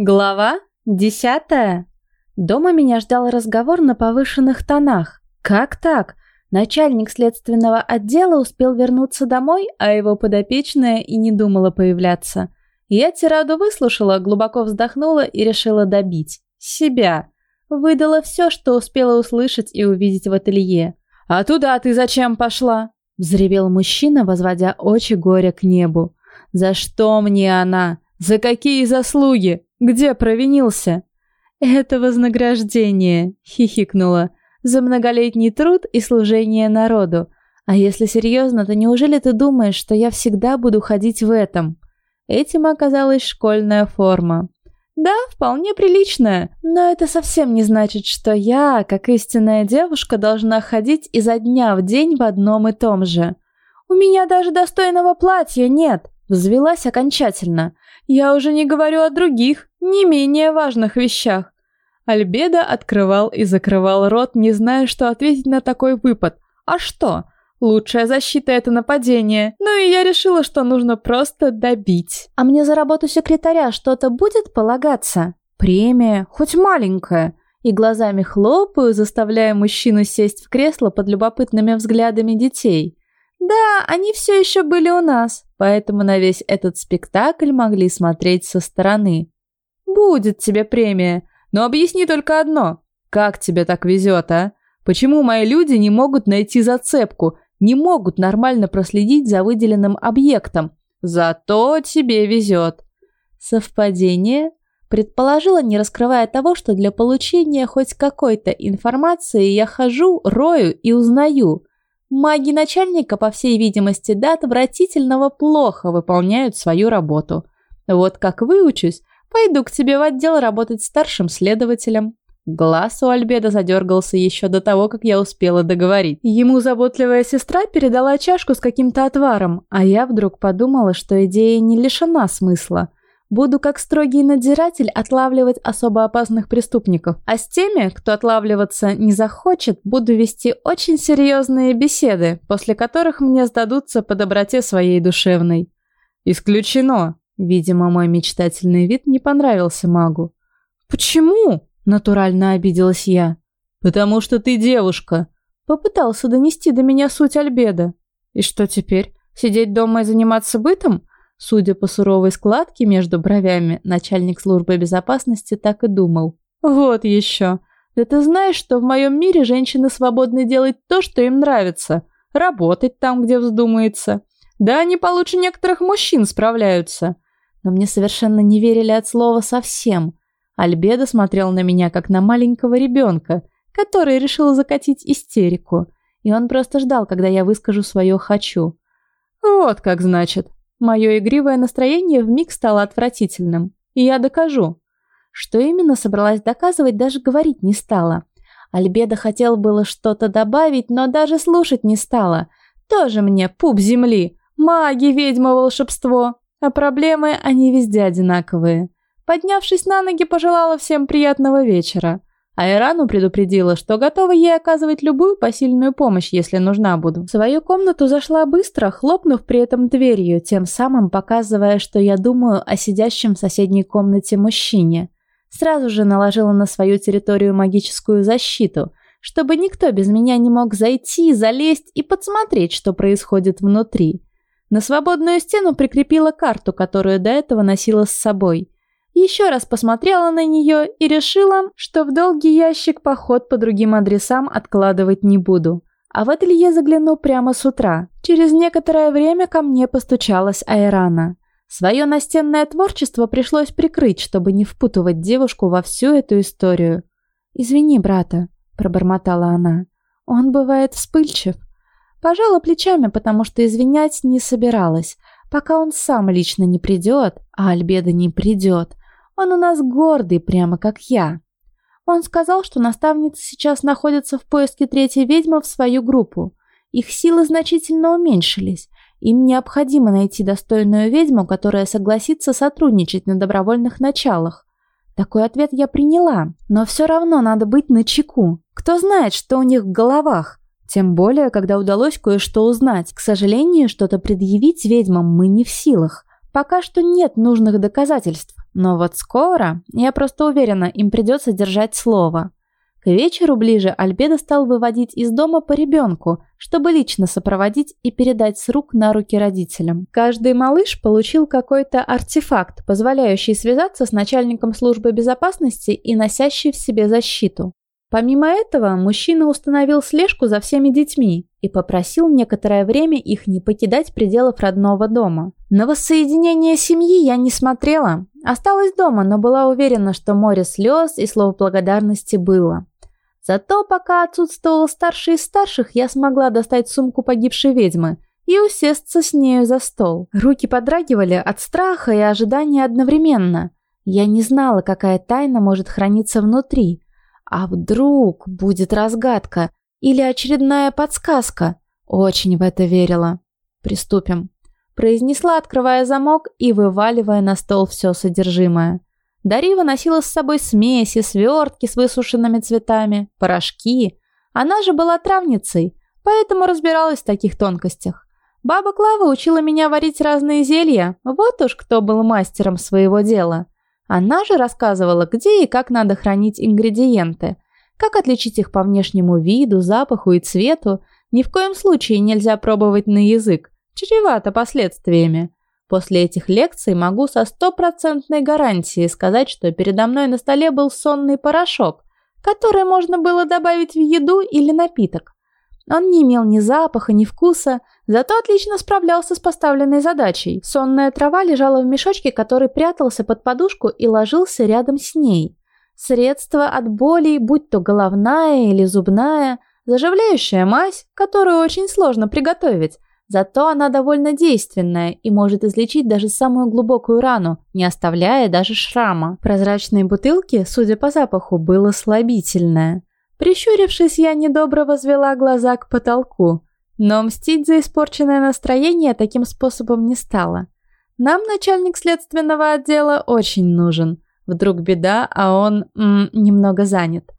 Глава десятая. Дома меня ждал разговор на повышенных тонах. Как так? Начальник следственного отдела успел вернуться домой, а его подопечная и не думала появляться. Я тираду выслушала, глубоко вздохнула и решила добить. Себя. Выдала все, что успела услышать и увидеть в ателье. «А туда ты зачем пошла?» Взревел мужчина, возводя очи горя к небу. «За что мне она? За какие заслуги? Где провинился?» «Это вознаграждение», — хихикнула, «за многолетний труд и служение народу. А если серьезно, то неужели ты думаешь, что я всегда буду ходить в этом?» Этим оказалась школьная форма. Да, вполне приличная, но это совсем не значит, что я, как истинная девушка, должна ходить изо дня в день в одном и том же. У меня даже достойного платья нет, взвелась окончательно. Я уже не говорю о других, не менее важных вещах. Альбедо открывал и закрывал рот, не зная, что ответить на такой выпад. А что? Лучшая защита — это нападение. Ну и я решила, что нужно просто добить. А мне за работу секретаря что-то будет полагаться? Премия, хоть маленькая. И глазами хлопаю, заставляя мужчину сесть в кресло под любопытными взглядами детей. Да, они все еще были у нас, поэтому на весь этот спектакль могли смотреть со стороны. Будет тебе премия, но объясни только одно. Как тебе так везет, а? Почему мои люди не могут найти зацепку, не могут нормально проследить за выделенным объектом. Зато тебе везет. Совпадение? Предположила, не раскрывая того, что для получения хоть какой-то информации я хожу, рою и узнаю. Маги начальника, по всей видимости, до отвратительного плохо выполняют свою работу. Вот как выучусь, пойду к тебе в отдел работать старшим следователем. Глаз у Альбеда задергался еще до того, как я успела договорить. Ему заботливая сестра передала чашку с каким-то отваром, а я вдруг подумала, что идея не лишена смысла. Буду как строгий надзиратель отлавливать особо опасных преступников, а с теми, кто отлавливаться не захочет, буду вести очень серьезные беседы, после которых мне сдадутся по доброте своей душевной. Исключено. Видимо, мой мечтательный вид не понравился магу. Почему? Натурально обиделась я. «Потому что ты девушка!» Попытался донести до меня суть Альбеда. И что теперь? Сидеть дома и заниматься бытом? Судя по суровой складке между бровями, начальник службы безопасности так и думал. Вот еще. Да ты знаешь, что в моем мире женщины свободны делать то, что им нравится. Работать там, где вздумается. Да они получше некоторых мужчин справляются. Но мне совершенно не верили от слова совсем. Альбедо смотрел на меня, как на маленького ребенка, который решил закатить истерику. И он просто ждал, когда я выскажу свое «хочу». Вот как значит. Мое игривое настроение вмиг стало отвратительным. И я докажу. Что именно собралась доказывать, даже говорить не стала. Альбедо хотел было что-то добавить, но даже слушать не стала. Тоже мне пуп земли. Маги, ведьма, волшебство. А проблемы, они везде одинаковые. Поднявшись на ноги, пожелала всем приятного вечера. А Ирану предупредила, что готова ей оказывать любую посильную помощь, если нужна буду. В свою комнату зашла быстро, хлопнув при этом дверью, тем самым показывая, что я думаю о сидящем в соседней комнате мужчине. Сразу же наложила на свою территорию магическую защиту, чтобы никто без меня не мог зайти, залезть и подсмотреть, что происходит внутри. На свободную стену прикрепила карту, которую до этого носила с собой – еще раз посмотрела на нее и решила, что в долгий ящик поход по другим адресам откладывать не буду. А в ателье загляну прямо с утра. Через некоторое время ко мне постучалась Айрана. Свое настенное творчество пришлось прикрыть, чтобы не впутывать девушку во всю эту историю. «Извини, брата», – пробормотала она. «Он бывает вспыльчив». Пожала плечами, потому что извинять не собиралась, пока он сам лично не придет, а Альбеда не придет. Он у нас гордый, прямо как я. Он сказал, что наставницы сейчас находятся в поиске третьей ведьмы в свою группу. Их силы значительно уменьшились. Им необходимо найти достойную ведьму, которая согласится сотрудничать на добровольных началах. Такой ответ я приняла, но все равно надо быть начеку. Кто знает, что у них в головах? Тем более, когда удалось кое-что узнать. К сожалению, что-то предъявить ведьмам мы не в силах. Пока что нет нужных доказательств Но вот скоро, я просто уверена, им придется держать слово. К вечеру ближе Альбедо стал выводить из дома по ребенку, чтобы лично сопроводить и передать с рук на руки родителям. Каждый малыш получил какой-то артефакт, позволяющий связаться с начальником службы безопасности и носящий в себе защиту. Помимо этого, мужчина установил слежку за всеми детьми и попросил некоторое время их не покидать пределов родного дома. На воссоединение семьи я не смотрела, осталась дома, но была уверена, что море слез и слов благодарности было. Зато пока отсутствовал старший из старших, я смогла достать сумку погибшей ведьмы и усесться с нею за стол. Руки подрагивали от страха и ожидания одновременно. Я не знала, какая тайна может храниться внутри. А вдруг будет разгадка или очередная подсказка? Очень в это верила. Приступим. Произнесла, открывая замок и вываливая на стол все содержимое. Дарива носила с собой смеси, свертки с высушенными цветами, порошки. Она же была травницей, поэтому разбиралась в таких тонкостях. Баба Клава учила меня варить разные зелья, вот уж кто был мастером своего дела. Она же рассказывала, где и как надо хранить ингредиенты, как отличить их по внешнему виду, запаху и цвету. Ни в коем случае нельзя пробовать на язык, чревато последствиями. После этих лекций могу со стопроцентной гарантией сказать, что передо мной на столе был сонный порошок, который можно было добавить в еду или напиток. Он не имел ни запаха, ни вкуса, зато отлично справлялся с поставленной задачей. Сонная трава лежала в мешочке, который прятался под подушку и ложился рядом с ней. Средство от болей, будь то головная или зубная, заживляющая мазь, которую очень сложно приготовить, Зато она довольно действенная и может излечить даже самую глубокую рану, не оставляя даже шрама. В прозрачной бутылке, судя по запаху, было слабительное. Прищурившись, я недобро возвела глаза к потолку, но мстить за испорченное настроение таким способом не стала. Нам начальник следственного отдела очень нужен. Вдруг беда, а он м, немного занят.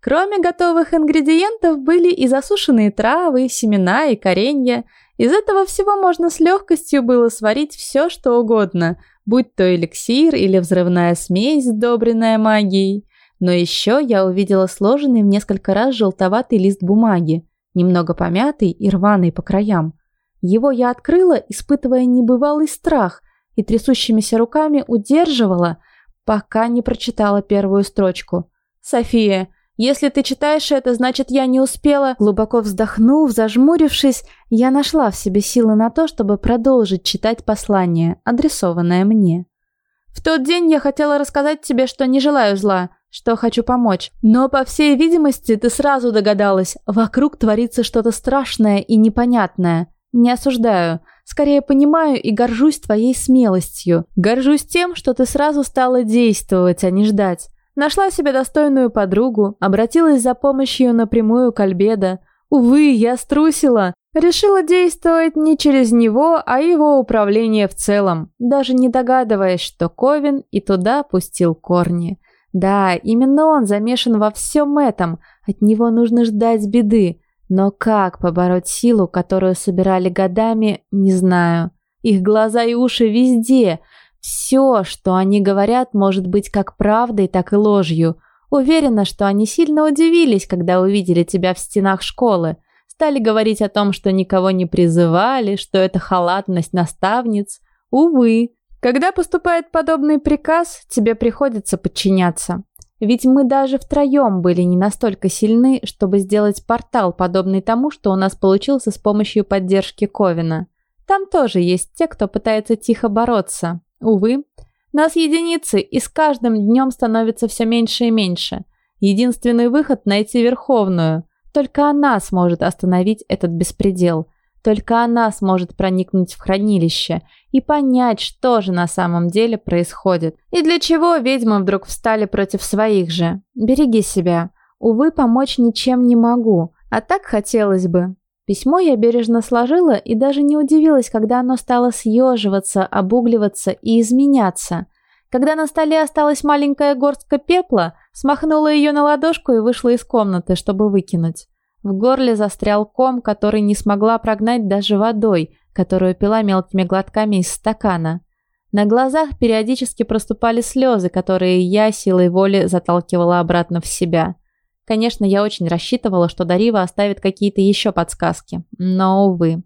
Кроме готовых ингредиентов были и засушенные травы, семена и коренья, из этого всего можно с легкостью было сварить все, что угодно, будь то эликсир или взрывная смесь, сдобренная магией. Но еще я увидела сложенный в несколько раз желтоватый лист бумаги, немного помятый и рваный по краям. Его я открыла, испытывая небывалый страх, и трясущимися руками удерживала, пока не прочитала первую строчку. «София, если ты читаешь это, значит, я не успела. Глубоко вздохнув, зажмурившись, я нашла в себе силы на то, чтобы продолжить читать послание, адресованное мне. В тот день я хотела рассказать тебе, что не желаю зла, что хочу помочь. Но, по всей видимости, ты сразу догадалась, вокруг творится что-то страшное и непонятное. Не осуждаю, скорее понимаю и горжусь твоей смелостью. Горжусь тем, что ты сразу стала действовать, а не ждать. Нашла себе достойную подругу, обратилась за помощью напрямую к Альбедо. Увы, я струсила. Решила действовать не через него, а его управление в целом, даже не догадываясь, что Ковин и туда пустил корни. Да, именно он замешан во всем этом, от него нужно ждать беды. Но как побороть силу, которую собирали годами, не знаю. Их глаза и уши везде, все, что они говорят, может быть как правдой, так и ложью. Уверена, что они сильно удивились, когда увидели тебя в стенах школы. Стали говорить о том, что никого не призывали, что это халатность наставниц. Увы, когда поступает подобный приказ, тебе приходится подчиняться. Ведь мы даже втроем были не настолько сильны, чтобы сделать портал, подобный тому, что у нас получился с помощью поддержки Ковина. Там тоже есть те, кто пытается тихо бороться, Увы, нас единицы, и с каждым днем становится все меньше и меньше. Единственный выход – найти Верховную. Только она сможет остановить этот беспредел. Только она сможет проникнуть в хранилище и понять, что же на самом деле происходит. И для чего ведьмы вдруг встали против своих же. Береги себя. Увы, помочь ничем не могу. А так хотелось бы. Письмо я бережно сложила и даже не удивилась, когда оно стало съеживаться, обугливаться и изменяться. Когда на столе осталась маленькая горстка пепла, смахнула ее на ладошку и вышла из комнаты, чтобы выкинуть. В горле застрял ком, который не смогла прогнать даже водой, которую пила мелкими глотками из стакана. На глазах периодически проступали слезы, которые я силой воли заталкивала обратно в себя. Конечно, я очень рассчитывала, что Дарива оставит какие-то еще подсказки, но, увы.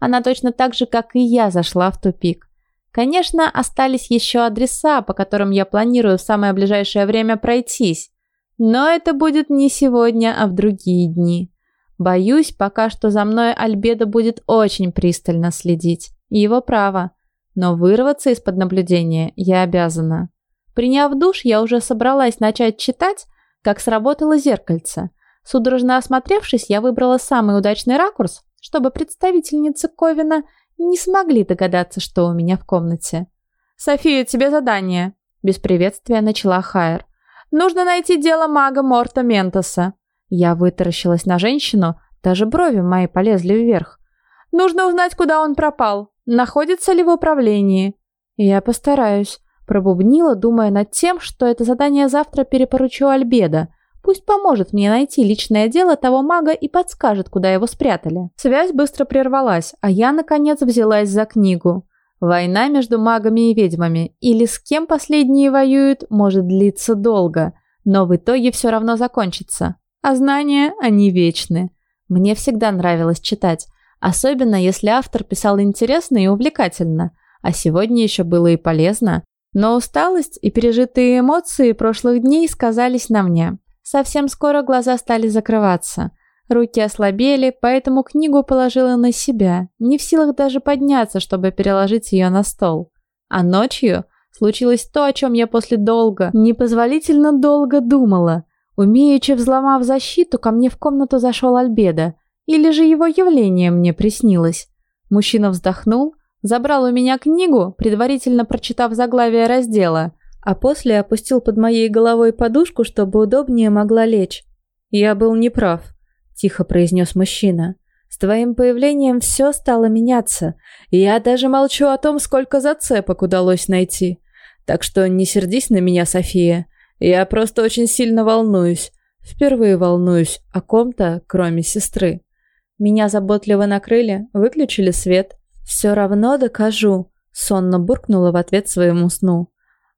Она точно так же, как и я, зашла в тупик. Конечно, остались еще адреса, по которым я планирую в самое ближайшее время пройтись. Но это будет не сегодня, а в другие дни. Боюсь, пока что за мной Альбедо будет очень пристально следить. Его право. Но вырваться из-под наблюдения я обязана. Приняв душ, я уже собралась начать читать, как сработало зеркальце. Судорожно осмотревшись, я выбрала самый удачный ракурс, чтобы представительницы Ковина не смогли догадаться, что у меня в комнате. «София, тебе задание!» Без приветствия начала Хайер. «Нужно найти дело мага Морта Ментоса». Я вытаращилась на женщину, даже брови мои полезли вверх. «Нужно узнать, куда он пропал. Находится ли в управлении?» «Я постараюсь», – пробубнила, думая над тем, что это задание завтра перепоручу Альбедо – Пусть поможет мне найти личное дело того мага и подскажет, куда его спрятали. Связь быстро прервалась, а я, наконец, взялась за книгу. Война между магами и ведьмами, или с кем последние воюют, может длиться долго, но в итоге все равно закончится. А знания, они вечны. Мне всегда нравилось читать, особенно если автор писал интересно и увлекательно, а сегодня еще было и полезно. Но усталость и пережитые эмоции прошлых дней сказались на мне. Совсем скоро глаза стали закрываться. Руки ослабели, поэтому книгу положила на себя, не в силах даже подняться, чтобы переложить ее на стол. А ночью случилось то, о чем я после долго, непозволительно долго думала. Умеючи взломав защиту, ко мне в комнату зашел Альбедо. Или же его явление мне приснилось. Мужчина вздохнул, забрал у меня книгу, предварительно прочитав заглавие раздела – а после опустил под моей головой подушку, чтобы удобнее могла лечь. «Я был неправ», – тихо произнес мужчина. «С твоим появлением все стало меняться. Я даже молчу о том, сколько зацепок удалось найти. Так что не сердись на меня, София. Я просто очень сильно волнуюсь. Впервые волнуюсь о ком-то, кроме сестры. Меня заботливо накрыли, выключили свет. Все равно докажу», – сонно буркнула в ответ своему сну.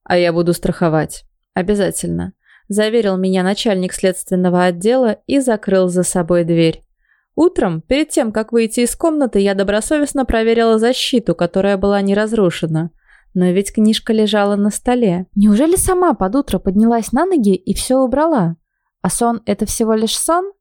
А я буду страховать. Обязательно. Заверил меня начальник следственного отдела и закрыл за собой дверь. Утром, перед тем, как выйти из комнаты, я добросовестно проверила защиту, которая была не разрушена. Но ведь книжка лежала на столе. Неужели сама под утро поднялась на ноги и все убрала? А сон – это всего лишь сон?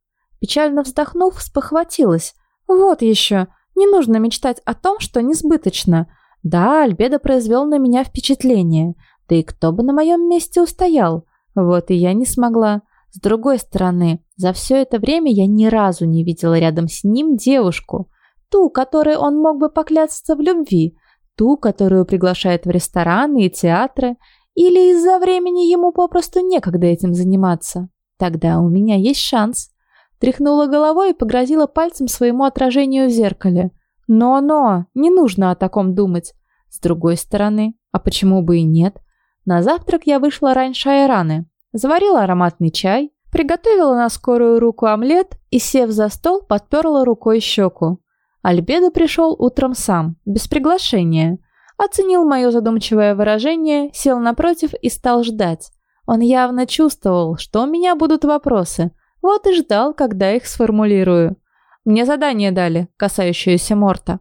Печально вздохнув, спохватилась. Вот еще. Не нужно мечтать о том, что несбыточно. Да, Альбедо произвел на меня впечатление – да и кто бы на моем месте устоял? Вот и я не смогла. С другой стороны, за все это время я ни разу не видела рядом с ним девушку. Ту, которой он мог бы поклясться в любви. Ту, которую приглашает в рестораны и театры. Или из-за времени ему попросту некогда этим заниматься. Тогда у меня есть шанс. Тряхнула головой и погрозила пальцем своему отражению в зеркале. Но-но, не нужно о таком думать. С другой стороны, а почему бы и нет? На завтрак я вышла раньше Айраны, заварила ароматный чай, приготовила на скорую руку омлет и, сев за стол, подперла рукой щеку. Альбедо пришел утром сам, без приглашения. Оценил мое задумчивое выражение, сел напротив и стал ждать. Он явно чувствовал, что у меня будут вопросы, вот и ждал, когда их сформулирую. Мне задание дали, касающееся Морта.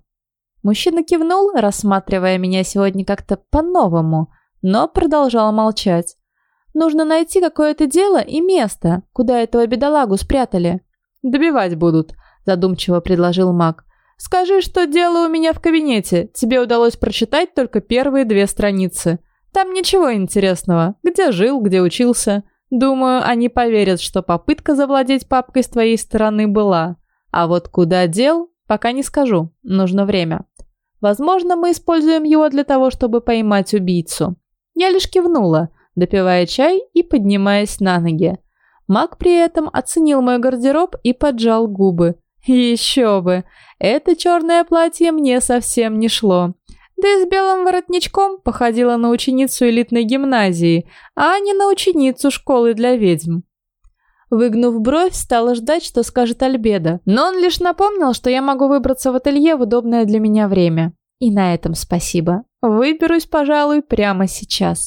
Мужчина кивнул, рассматривая меня сегодня как-то по-новому – но продолжал молчать. Нужно найти какое-то дело и место, куда этого бедолагу спрятали. Добивать будут, задумчиво предложил маг. Скажи, что дело у меня в кабинете. Тебе удалось прочитать только первые две страницы. Там ничего интересного. Где жил, где учился. Думаю, они поверят, что попытка завладеть папкой с твоей стороны была. А вот куда дел, пока не скажу. Нужно время. Возможно, мы используем его для того, чтобы поймать убийцу. Я лишь кивнула, допивая чай и поднимаясь на ноги. Маг при этом оценил мой гардероб и поджал губы. Еще бы! Это черное платье мне совсем не шло. Да и с белым воротничком походила на ученицу элитной гимназии, а не на ученицу школы для ведьм. Выгнув бровь, стала ждать, что скажет Альбеда, но он лишь напомнил, что я могу выбраться в ателье в удобное для меня время. И на этом спасибо. Выберусь, пожалуй, прямо сейчас.